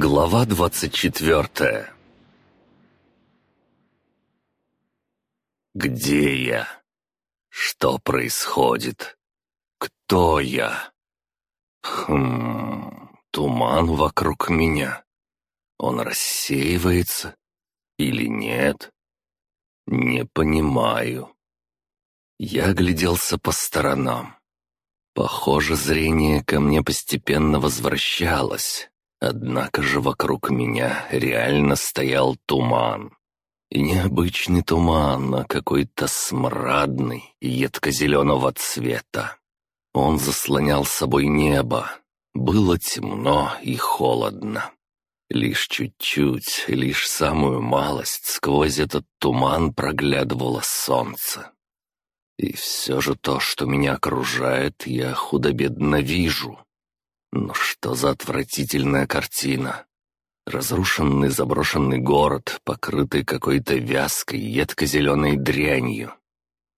Глава двадцать четвертая Где я? Что происходит? Кто я? Хм... Туман вокруг меня. Он рассеивается или нет? Не понимаю. Я огляделся по сторонам. Похоже, зрение ко мне постепенно возвращалось. Однако же вокруг меня реально стоял туман. И необычный туман, а какой-то смрадный едко-зеленого цвета. Он заслонял собой небо. Было темно и холодно. Лишь чуть-чуть, лишь самую малость сквозь этот туман проглядывало солнце. И все же то, что меня окружает, я худо-бедно вижу. Но что за отвратительная картина? Разрушенный заброшенный город, покрытый какой-то вязкой, едко-зеленой дрянью.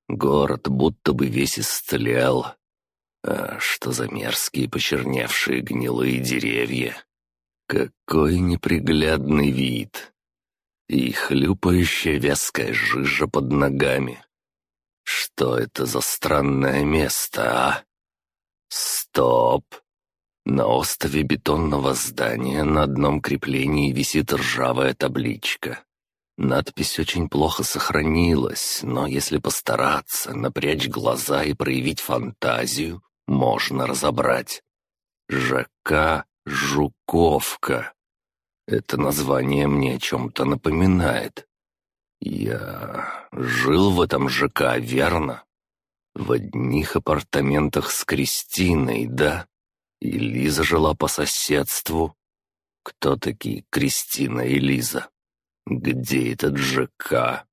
Город будто бы весь истлел. А что за мерзкие почерневшие гнилые деревья? Какой неприглядный вид! И хлюпающая вязкая жижа под ногами. Что это за странное место, а? Стоп! На остове бетонного здания на одном креплении висит ржавая табличка. Надпись очень плохо сохранилась, но если постараться, напрячь глаза и проявить фантазию, можно разобрать. ЖК «Жуковка». Это название мне о чем-то напоминает. Я жил в этом ЖК, верно? В одних апартаментах с Кристиной, да? И Лиза жила по соседству. Кто такие Кристина и Лиза? Где этот ЖК?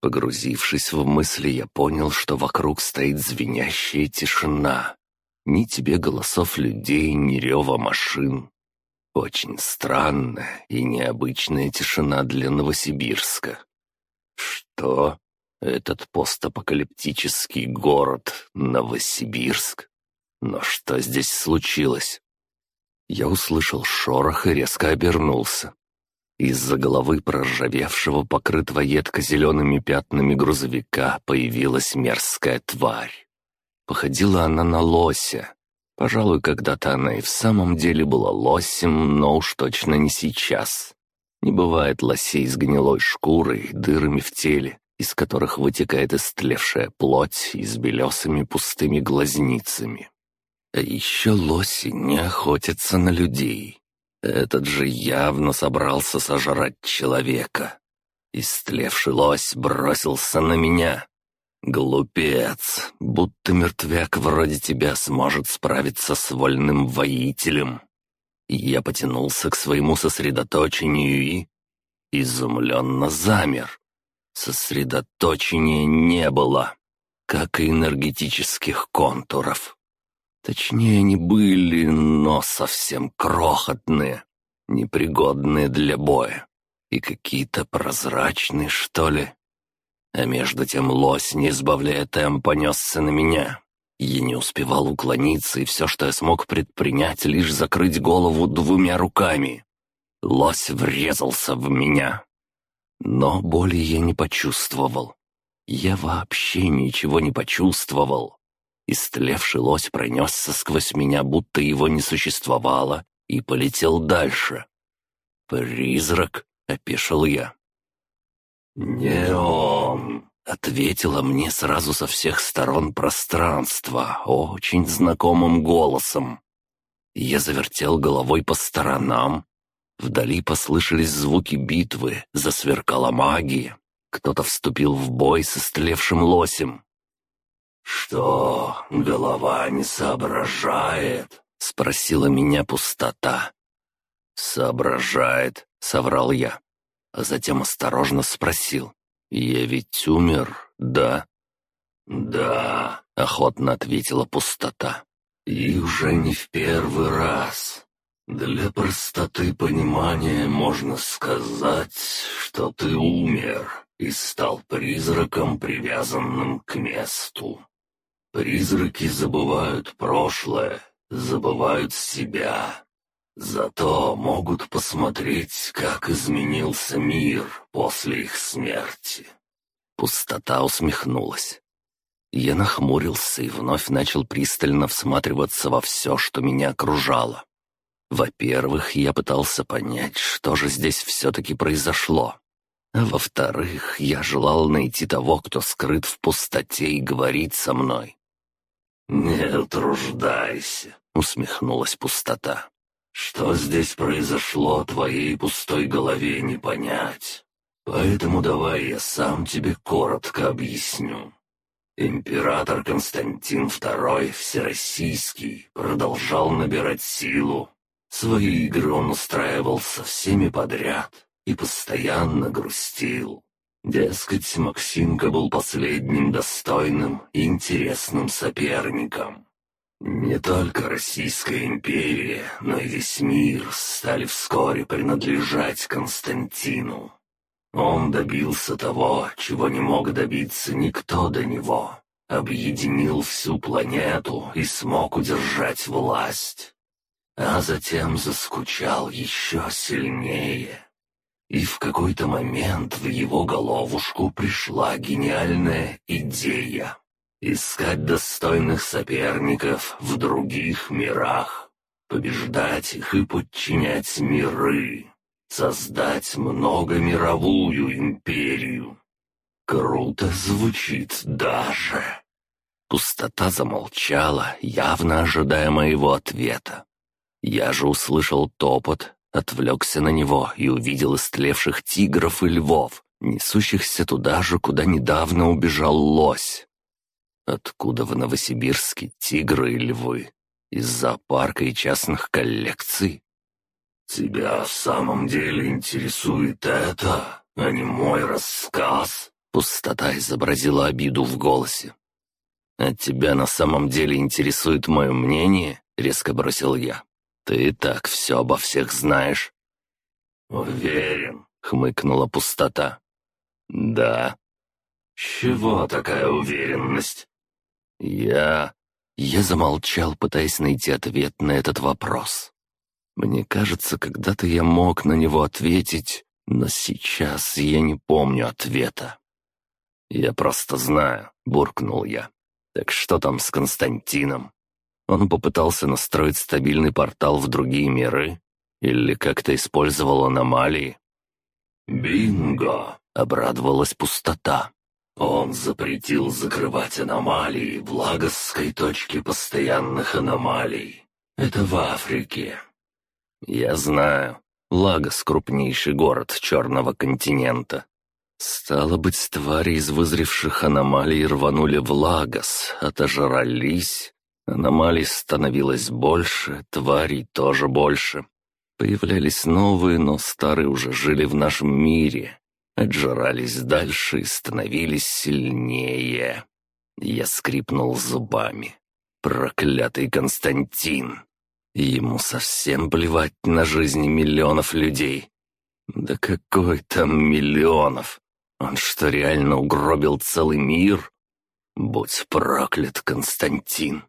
Погрузившись в мысли, я понял, что вокруг стоит звенящая тишина. Ни тебе голосов людей, ни рева машин. Очень странная и необычная тишина для Новосибирска. Что? Этот постапокалиптический город Новосибирск? Но что здесь случилось? Я услышал шорох и резко обернулся. Из-за головы проржавевшего, покрытого едко-зелеными пятнами грузовика появилась мерзкая тварь. Походила она на лося. Пожалуй, когда-то она и в самом деле была лосем, но уж точно не сейчас. Не бывает лосей с гнилой шкурой, дырами в теле, из которых вытекает истлевшая плоть и с белесыми пустыми глазницами. А еще лоси не охотятся на людей. Этот же явно собрался сожрать человека. Истлевший лось бросился на меня. Глупец, будто мертвяк вроде тебя сможет справиться с вольным воителем. Я потянулся к своему сосредоточению и... Изумленно замер. Сосредоточения не было, как и энергетических контуров. Точнее, они были, но совсем крохотные, непригодные для боя. И какие-то прозрачные, что ли. А между тем лось, не избавляя темпа, несся на меня. Я не успевал уклониться, и все, что я смог предпринять, лишь закрыть голову двумя руками. Лось врезался в меня. Но боли я не почувствовал. Я вообще ничего не почувствовал. Истлевший лось пронесся сквозь меня, будто его не существовало, и полетел дальше. «Призрак?» — опешил я. «Не он!» — ответила мне сразу со всех сторон пространства, очень знакомым голосом. Я завертел головой по сторонам. Вдали послышались звуки битвы, засверкала магия. Кто-то вступил в бой с истлевшим лосем. «Что, голова не соображает?» — спросила меня пустота. «Соображает», — соврал я, а затем осторожно спросил. «Я ведь умер, да?» «Да», — охотно ответила пустота. «И уже не в первый раз. Для простоты понимания можно сказать, что ты умер и стал призраком, привязанным к месту. Призраки забывают прошлое, забывают себя. Зато могут посмотреть, как изменился мир после их смерти». Пустота усмехнулась. Я нахмурился и вновь начал пристально всматриваться во все, что меня окружало. Во-первых, я пытался понять, что же здесь все-таки произошло. А во-вторых, я желал найти того, кто скрыт в пустоте и говорит со мной. «Не утруждайся», — усмехнулась пустота. Что здесь произошло, твоей пустой голове не понять. Поэтому давай я сам тебе коротко объясню. Император Константин II Всероссийский продолжал набирать силу. Свои игры он устраивал со всеми подряд и постоянно грустил. Дескать, Максимка был последним достойным и интересным соперником. Не только Российская империя, но и весь мир стали вскоре принадлежать Константину. Он добился того, чего не мог добиться никто до него. Объединил всю планету и смог удержать власть. А затем заскучал еще сильнее. И в какой-то момент в его головушку пришла гениальная идея. Искать достойных соперников в других мирах, побеждать их и подчинять миры, создать многомировую империю. Круто звучит даже. Пустота замолчала, явно ожидая моего ответа. Я же услышал топот, отвлекся на него и увидел истлевших тигров и львов, несущихся туда же, куда недавно убежал лось. Откуда в Новосибирске тигры и львы? Из зоопарка и частных коллекций? «Тебя в самом деле интересует это, а не мой рассказ?» Пустота изобразила обиду в голосе. «А тебя на самом деле интересует мое мнение?» — резко бросил я. «Ты и так все обо всех знаешь». «Уверен», — хмыкнула пустота. «Да». «Чего такая уверенность?» Я... Я замолчал, пытаясь найти ответ на этот вопрос. Мне кажется, когда-то я мог на него ответить, но сейчас я не помню ответа. «Я просто знаю», — буркнул я. «Так что там с Константином? Он попытался настроить стабильный портал в другие миры? Или как-то использовал аномалии?» «Бинго!» — обрадовалась пустота. Он запретил закрывать аномалии в Лагосской точке постоянных аномалий. Это в Африке. Я знаю. Лагос — крупнейший город Черного континента. Стало быть, твари из вызревших аномалий рванули в Лагос, отожрались. Аномалий становилось больше, тварей тоже больше. Появлялись новые, но старые уже жили в нашем мире, отжирались дальше и становились сильнее. Я скрипнул зубами. Проклятый Константин! Ему совсем плевать на жизни миллионов людей. Да какой там миллионов? Он что, реально угробил целый мир? Будь проклят, Константин!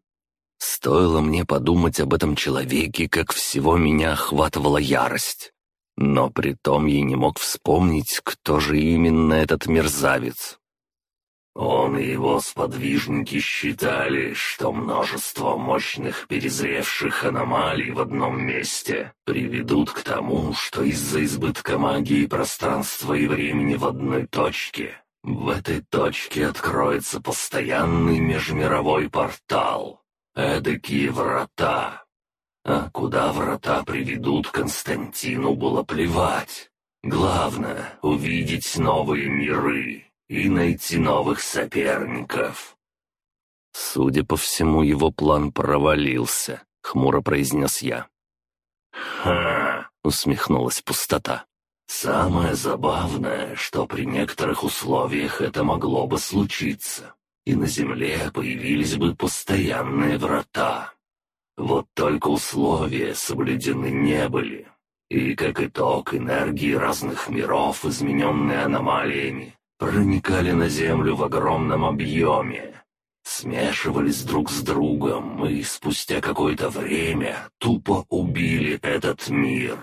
Стоило мне подумать об этом человеке, как всего меня охватывала ярость. Но при том я не мог вспомнить, кто же именно этот мерзавец. Он и его сподвижники считали, что множество мощных перезревших аномалий в одном месте приведут к тому, что из-за избытка магии пространства и времени в одной точке, в этой точке откроется постоянный межмировой портал, эдакие врата, а куда врата приведут, Константину было плевать. Главное — увидеть новые миры и найти новых соперников. Судя по всему, его план провалился, — хмуро произнес я. «Ха!» — усмехнулась пустота. «Самое забавное, что при некоторых условиях это могло бы случиться, и на Земле появились бы постоянные врата. Вот только условия соблюдены не были. И как итог, энергии разных миров, измененные аномалиями, проникали на Землю в огромном объеме. смешивались друг с другом и спустя какое-то время тупо убили этот мир.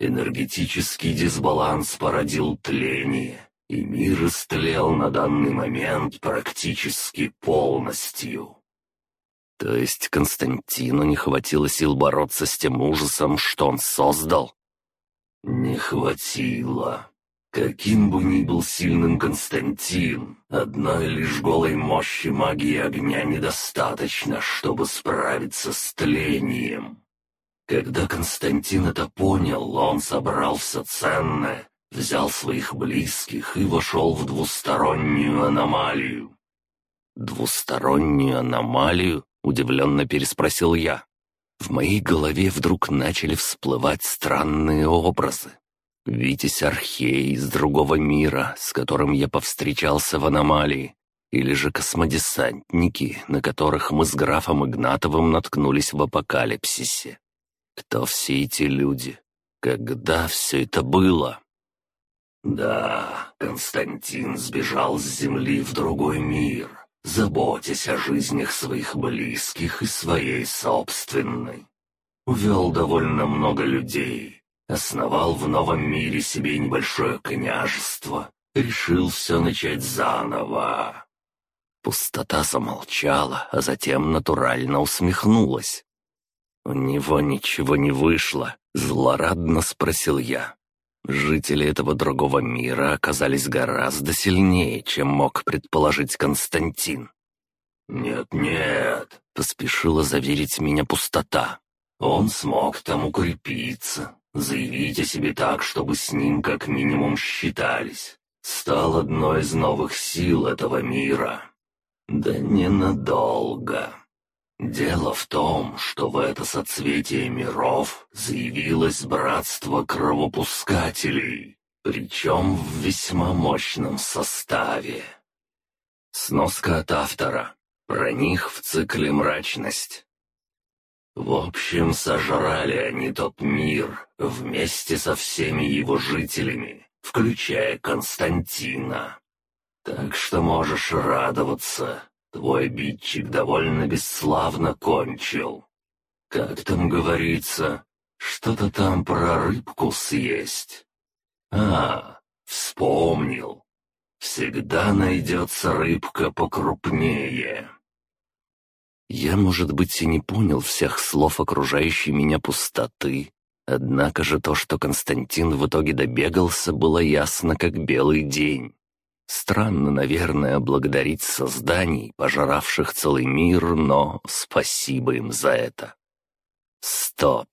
Энергетический дисбаланс породил тление, и мир истлел на данный момент практически полностью. То есть Константину не хватило сил бороться с тем ужасом, что он создал? Не хватило. Каким бы ни был сильным Константин, одной лишь голой мощи магии огня недостаточно, чтобы справиться с тлением. Когда Константин это понял, он собрал все ценное, взял своих близких и вошел в двустороннюю аномалию. «Двустороннюю аномалию?» — удивленно переспросил я. В моей голове вдруг начали всплывать странные образы. Витязь Архей из другого мира, с которым я повстречался в аномалии, или же космодесантники, на которых мы с графом Игнатовым наткнулись в апокалипсисе. Кто все эти люди? Когда все это было? Да, Константин сбежал с Земли в другой мир, заботясь о жизнях своих близких и своей собственной. Увел довольно много людей, основал в новом мире себе небольшое княжество, решил все начать заново. Пустота замолчала, а затем натурально усмехнулась. «У него ничего не вышло», — злорадно спросил я. Жители этого другого мира оказались гораздо сильнее, чем мог предположить Константин. «Нет-нет», — поспешила заверить меня пустота. «Он смог там укрепиться, заявить о себе так, чтобы с ним как минимум считались. Стал одной из новых сил этого мира. Да ненадолго». Дело в том, что в это соцветие миров заявилось братство кровопускателей, причем в весьма мощном составе. Сноска от автора. Про них в цикле «Мрачность». В общем, сожрали они тот мир вместе со всеми его жителями, включая Константина. Так что можешь радоваться, Твой обидчик довольно бесславно кончил. Как там говорится, что-то там про рыбку съесть. А, вспомнил. Всегда найдется рыбка покрупнее. Я, может быть, и не понял всех слов окружающей меня пустоты, однако же то, что Константин в итоге добегался, было ясно, как белый день. Странно, наверное, благодарить созданий, пожиравших целый мир, но спасибо им за это. Стоп!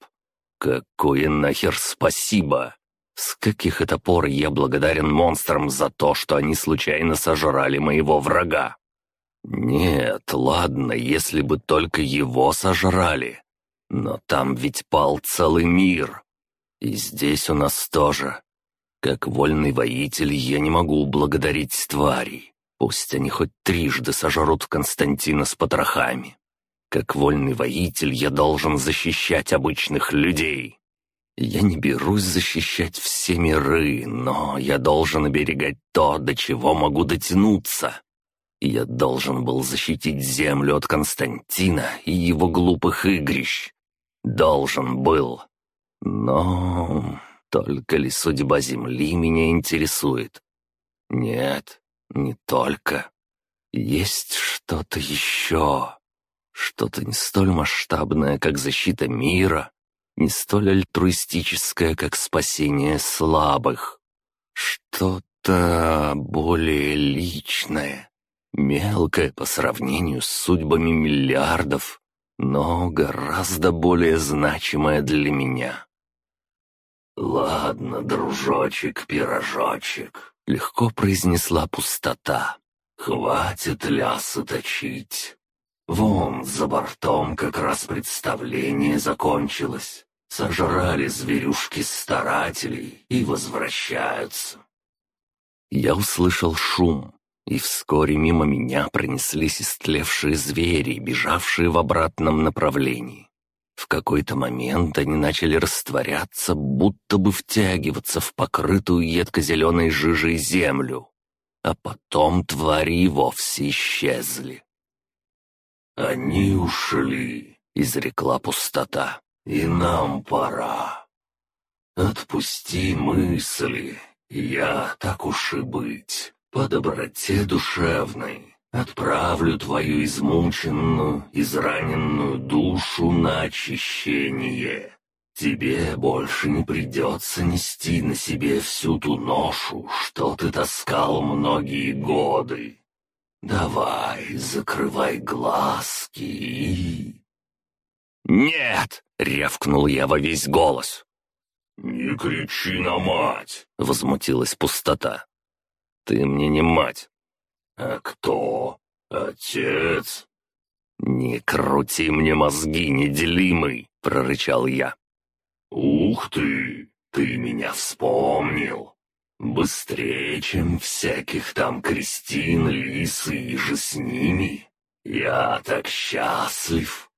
Какое нахер спасибо? С каких это пор я благодарен монстрам за то, что они случайно сожрали моего врага? Нет, ладно, если бы только его сожрали. Но там ведь пал целый мир. И здесь у нас тоже. Как вольный воитель я не могу благодарить тварей. Пусть они хоть трижды сожрут Константина с потрохами. Как вольный воитель я должен защищать обычных людей. Я не берусь защищать все миры, но я должен оберегать то, до чего могу дотянуться. Я должен был защитить землю от Константина и его глупых игрищ. Должен был. Но только ли судьба Земли меня интересует? Нет, не только. Есть что-то еще. Что-то не столь масштабное, как защита мира, не столь альтруистическое, как спасение слабых. Что-то более личное, мелкое по сравнению с судьбами миллиардов, но гораздо более значимое для меня. «Ладно, дружочек-пирожочек», — легко произнесла пустота. «Хватит лясы точить. Вон, за бортом как раз представление закончилось. Сожрали зверюшки старателей и возвращаются». Я услышал шум, и вскоре мимо меня пронеслись истлевшие звери, бежавшие в обратном направлении. В какой-то момент они начали растворяться, будто бы втягиваться в покрытую едко-зеленой жижей землю. А потом твари и вовсе исчезли. «Они ушли», — изрекла пустота, — «и нам пора». «Отпусти мысли, я, так уж и быть, по доброте душевной, отправлю твою измученную, израненную душу на очищение. Тебе больше не придется нести на себе всю ту ношу, что ты таскал многие годы. «Давай, закрывай глазки и...» «Нет!» — рявкнул я во весь голос. «Не кричи на мать!» — возмутилась пустота. «Ты мне не мать». «А кто? Отец?» «Не крути мне мозги, неделимый!» — прорычал я. «Ух ты! Ты меня вспомнил! Быстрее, чем всяких там Кристин, Лисы и же с ними. Я так счастлив.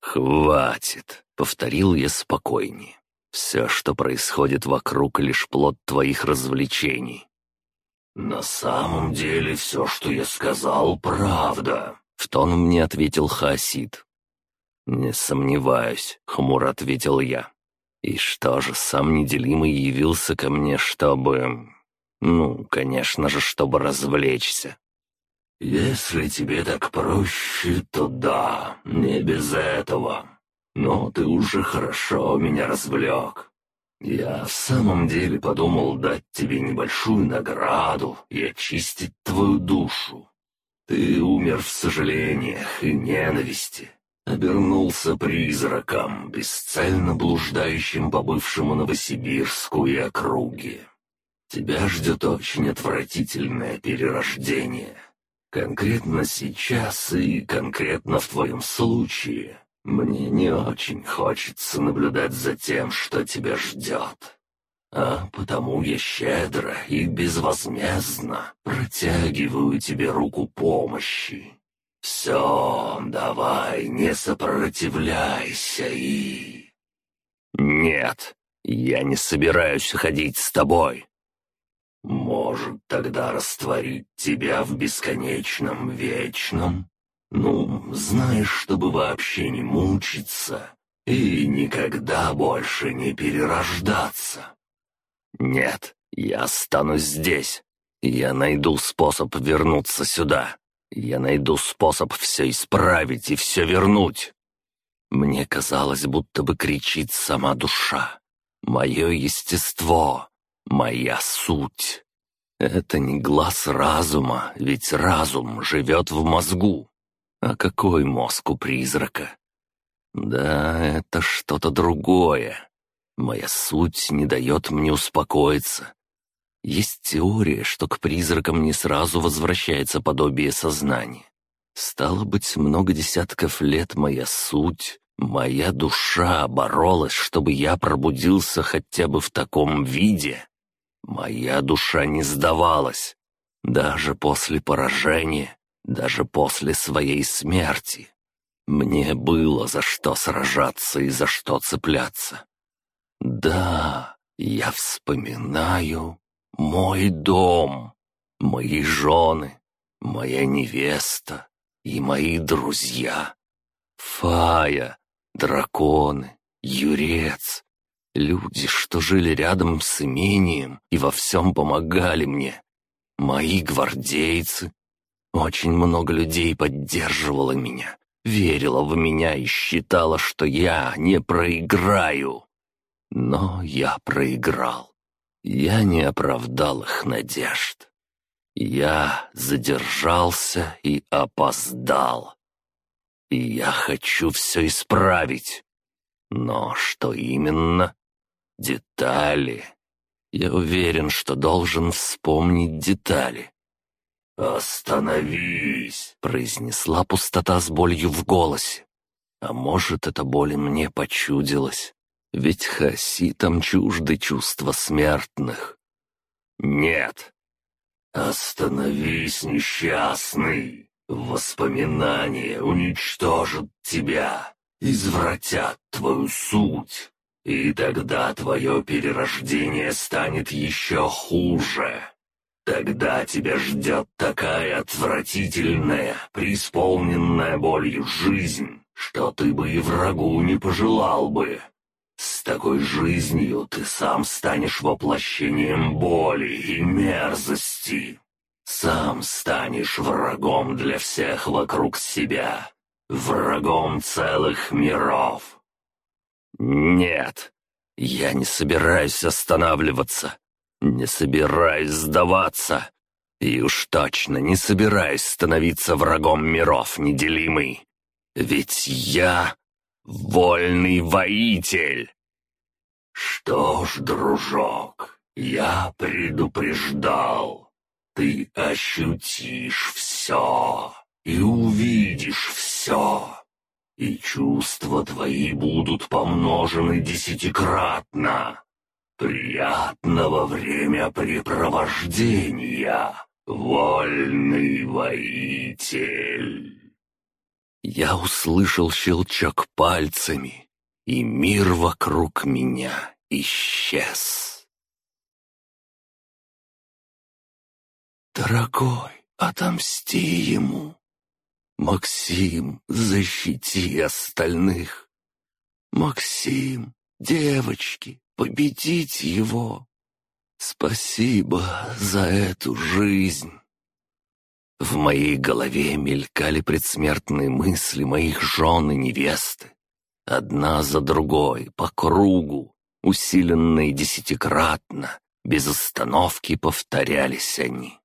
«Хватит», — повторил я спокойнее. «Все, что происходит вокруг, лишь плод твоих развлечений». «На самом деле все, что я сказал, правда», — в тон мне ответил Хасид. «Не сомневаюсь», — хмуро ответил я. И что же, сам неделимый явился ко мне, чтобы... Ну, конечно же, чтобы развлечься. «Если тебе так проще, то да, не без этого. Но ты уже хорошо меня развлек. Я в самом деле подумал дать тебе небольшую награду и очистить твою душу. Ты умер в сожалениях и ненависти, обернулся призраком, бесцельно блуждающим по бывшему Новосибирску и округе. Тебя ждет очень отвратительное перерождение. Конкретно сейчас и конкретно в твоем случае мне не очень хочется наблюдать за тем, что тебя ждет. А потому я щедро и безвозмездно протягиваю тебе руку помощи. «Все, давай, не сопротивляйся и...» «Нет, я не собираюсь ходить с тобой». «Может, тогда растворить тебя в бесконечном вечном? Ну, знаешь, чтобы вообще не мучиться и никогда больше не перерождаться?» «Нет, я останусь здесь. Я найду способ вернуться сюда. Я найду способ все исправить и все вернуть. Мне казалось, будто бы кричит сама душа. Мое естество, моя суть. Это не глаз разума, ведь разум живет в мозгу. А какой мозг у призрака? Да, это что-то другое. Моя суть не дает мне успокоиться, есть теория, что к призракам не сразу возвращается подобие сознания. Стало быть, много десятков лет моя суть, моя душа боролась, чтобы я пробудился хотя бы в таком виде. Моя душа не сдавалась. Даже после поражения, даже после своей смерти. Мне было за что сражаться и за что цепляться. Да, я вспоминаю мой дом, мои жены, моя невеста и мои друзья. Фая, драконы, юрец. Люди, что жили рядом с имением и во всем помогали мне. Мои гвардейцы. Очень много людей поддерживало меня, верило в меня и считало, что я не проиграю. Но я проиграл. Я не оправдал их надежд. Я задержался и опоздал. И я хочу все исправить. Но что именно? Детали. Я уверен, что должен вспомнить детали. «Остановись!» — произнесла пустота с болью в голосе. А может, эта боль мне почудилась. Ведь хаситам чужды чувства смертных. Нет. Остановись, несчастный. Воспоминания уничтожат тебя, извратят твою суть, и тогда твое перерождение станет еще хуже. Тогда тебя ждет такая отвратительная, преисполненная болью жизнь, что ты бы и врагу не пожелал бы. С такой жизнью ты сам станешь воплощением боли и мерзости. Сам станешь врагом для всех вокруг себя, врагом целых миров. Нет, я не собираюсь останавливаться, не собираюсь сдаваться. И уж точно не собираюсь становиться врагом миров неделимый. Ведь я вольный воитель. Что ж, дружок, я предупреждал. Ты ощутишь все и увидишь все. И чувства твои будут помножены десятикратно. Приятного времяпрепровождения, вольный воитель. Я услышал щелчок пальцами, и мир вокруг меня исчез. «Дорогой, отомсти ему! Максим, защити остальных! Максим, девочки, победить его! Спасибо за эту жизнь!» В моей голове мелькали предсмертные мысли моих жен и невесты. Одна за другой, по кругу, усиленные десятикратно, без остановки повторялись они.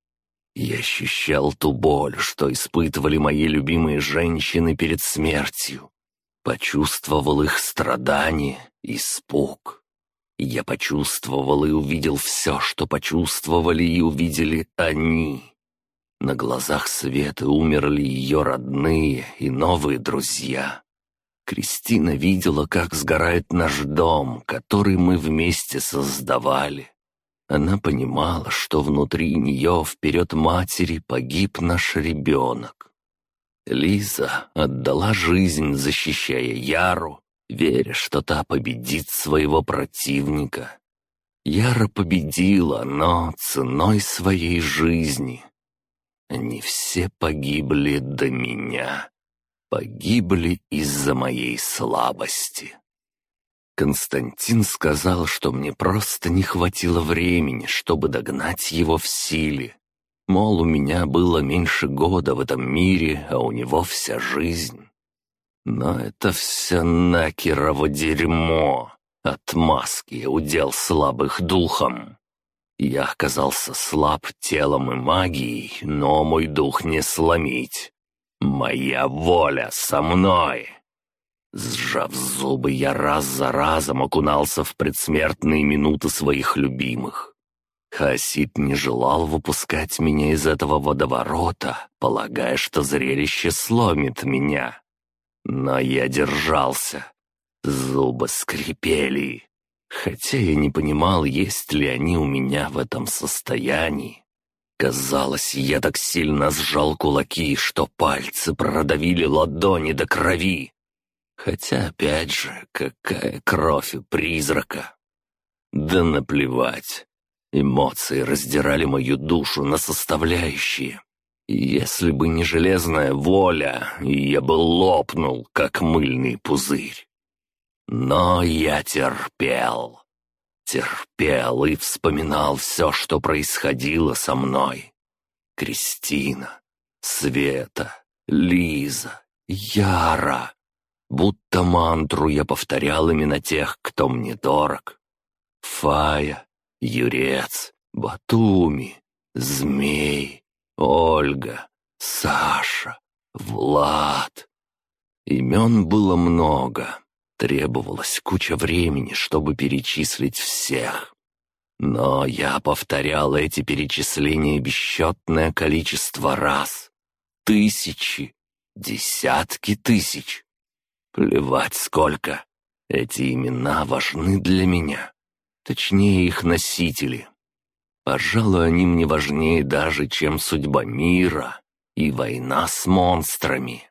Я ощущал ту боль, что испытывали мои любимые женщины перед смертью. Почувствовал их страдания, испуг. Я почувствовал и увидел все, что почувствовали и увидели они. На глазах Светы умерли ее родные и новые друзья. Кристина видела, как сгорает наш дом, который мы вместе создавали. Она понимала, что внутри нее, вперед матери, погиб наш ребенок. Лиза отдала жизнь, защищая Яру, веря, что та победит своего противника. Яра победила, но ценой своей жизни. Они все погибли до меня. Погибли из-за моей слабости. Константин сказал, что мне просто не хватило времени, чтобы догнать его в силе. Мол, у меня было меньше года в этом мире, а у него вся жизнь. Но это все накерово дерьмо. Отмазки, удел слабых духом. Я оказался слаб телом и магией, но мой дух не сломить. Моя воля со мной. Сжав зубы, я раз за разом окунался в предсмертные минуты своих любимых. Хасид не желал выпускать меня из этого водоворота, полагая, что зрелище сломит меня. Но я держался. Зубы скрипели, Хотя я не понимал, есть ли они у меня в этом состоянии. Казалось, я так сильно сжал кулаки, что пальцы продавили ладони до крови. Хотя, опять же, какая кровь у призрака. Да наплевать. Эмоции раздирали мою душу на составляющие. Если бы не железная воля, я бы лопнул, как мыльный пузырь. Но я терпел. Терпел и вспоминал все, что происходило со мной. Кристина, Света, Лиза, Яра. Будто мантру я повторял именно тех, кто мне дорог. Фая, Юрец, Батуми, Змей, Ольга, Саша, Влад. Имен было много. Требовалась куча времени, чтобы перечислить всех. Но я повторял эти перечисления бесчетное количество раз. Тысячи, десятки тысяч. Плевать сколько. Эти имена важны для меня. Точнее, их носители. Пожалуй, они мне важнее даже, чем судьба мира и война с монстрами.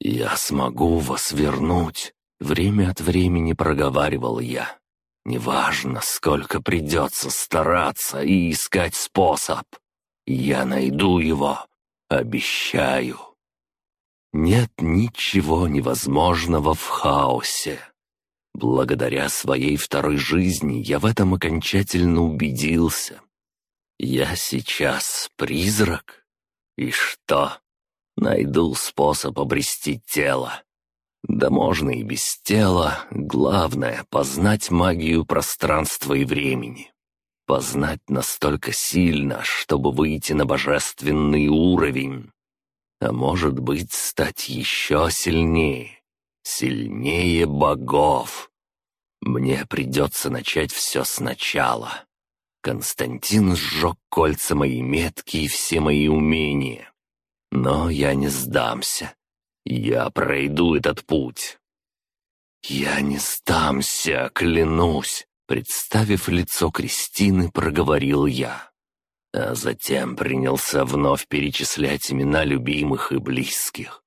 Я смогу вас вернуть, Время от времени проговаривал я. Неважно, сколько придется стараться и искать способ. Я найду его, обещаю. Нет ничего невозможного в хаосе. Благодаря своей второй жизни я в этом окончательно убедился. Я сейчас призрак? И что? Найду способ обрести тело. Да можно и без тела. Главное — познать магию пространства и времени. Познать настолько сильно, чтобы выйти на божественный уровень. А может быть, стать еще сильнее. Сильнее богов. Мне придется начать все сначала. Константин сжег кольца моей метки и все мои умения. Но я не сдамся. Я пройду этот путь. Я не сдамся, клянусь, представив лицо Кристины, проговорил я. А затем принялся вновь перечислять имена любимых и близких.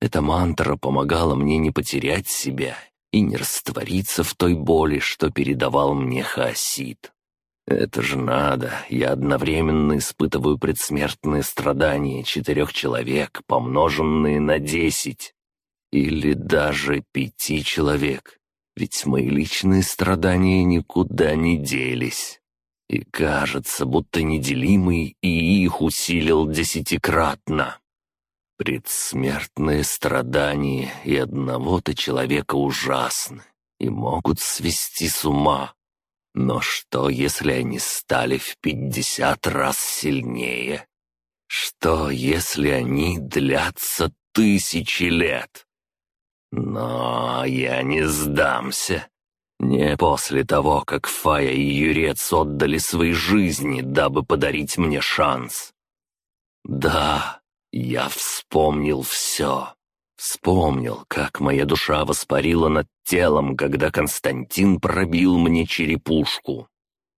Эта мантра помогала мне не потерять себя и не раствориться в той боли, что передавал мне Хаосид. Это же надо, я одновременно испытываю предсмертные страдания четырех человек, помноженные на десять. Или даже пяти человек. Ведь мои личные страдания никуда не делись. И кажется, будто неделимый и их усилил десятикратно. Предсмертные страдания и одного-то человека ужасны и могут свести с ума. Но что, если они стали в пятьдесят раз сильнее? Что, если они длятся тысячи лет? Но я не сдамся. Не после того, как Фая и Юрец отдали свои жизни, дабы подарить мне шанс. Да, я вспомнил все. Вспомнил, как моя душа воспарила над телом, когда Константин пробил мне черепушку.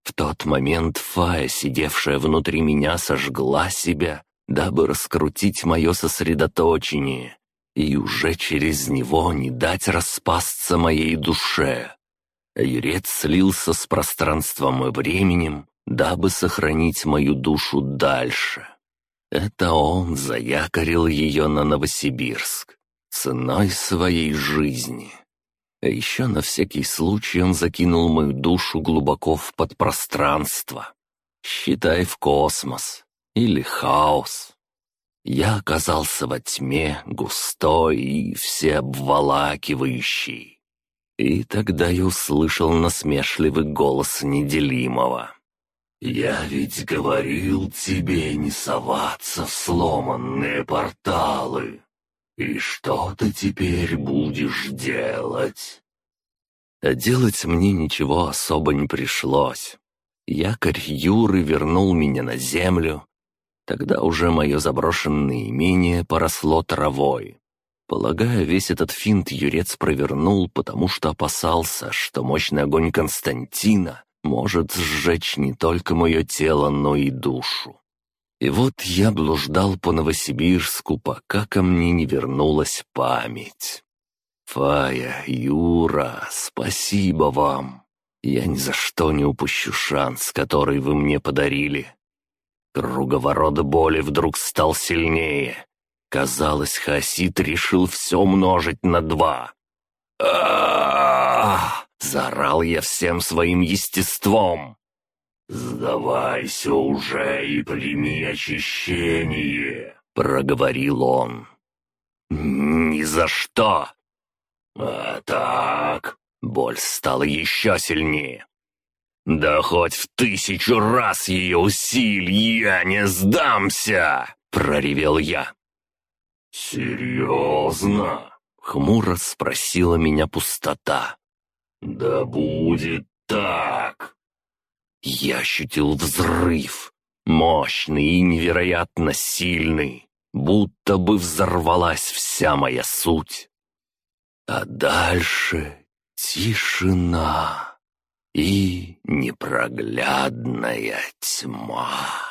В тот момент Фая, сидевшая внутри меня, сожгла себя, дабы раскрутить мое сосредоточение, и уже через него не дать распасться моей душе. Юрец слился с пространством и временем, дабы сохранить мою душу дальше. Это он заякорил ее на Новосибирск ценой своей жизни. А еще на всякий случай он закинул мою душу глубоко в подпространство. Считай в космос или хаос. Я оказался во тьме, густой и всеобволакивающий. И тогда я услышал насмешливый голос неделимого. «Я ведь говорил тебе не соваться в сломанные порталы. И что ты теперь будешь делать?» А делать мне ничего особо не пришлось. Якорь Юры вернул меня на землю. Тогда уже мое заброшенное имение поросло травой. Полагаю, весь этот финт Юрец провернул, потому что опасался, что мощный огонь Константина может сжечь не только мое тело, но и душу. И вот я блуждал по Новосибирску, пока ко мне не вернулась память. Фая, Юра, спасибо вам. Я ни за что не упущу шанс, который вы мне подарили. Круговорот боли вдруг стал сильнее. Казалось, Хасид решил все умножить на два. а Заорал я всем своим естеством. «Сдавайся уже и прими очищение», — проговорил он. «Ни за что!» «А так...» — боль стала еще сильнее. «Да хоть в тысячу раз ее усиль, я не сдамся!» — проревел я. «Серьезно?» — хмуро спросила меня пустота. «Да будет так!» Я ощутил взрыв, мощный и невероятно сильный, будто бы взорвалась вся моя суть. А дальше тишина и непроглядная тьма.